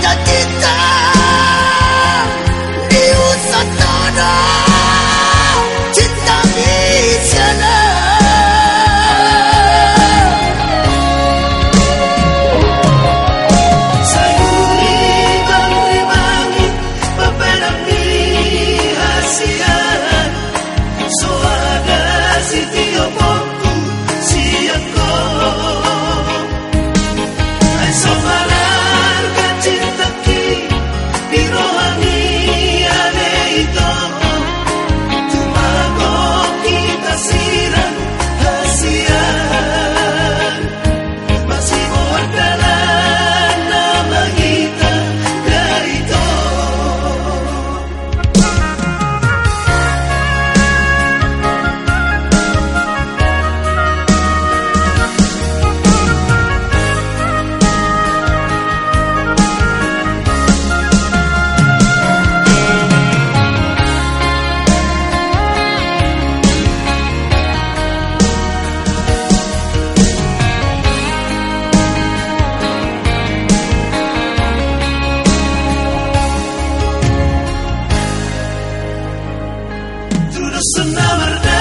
cajita Kudus and Amardam.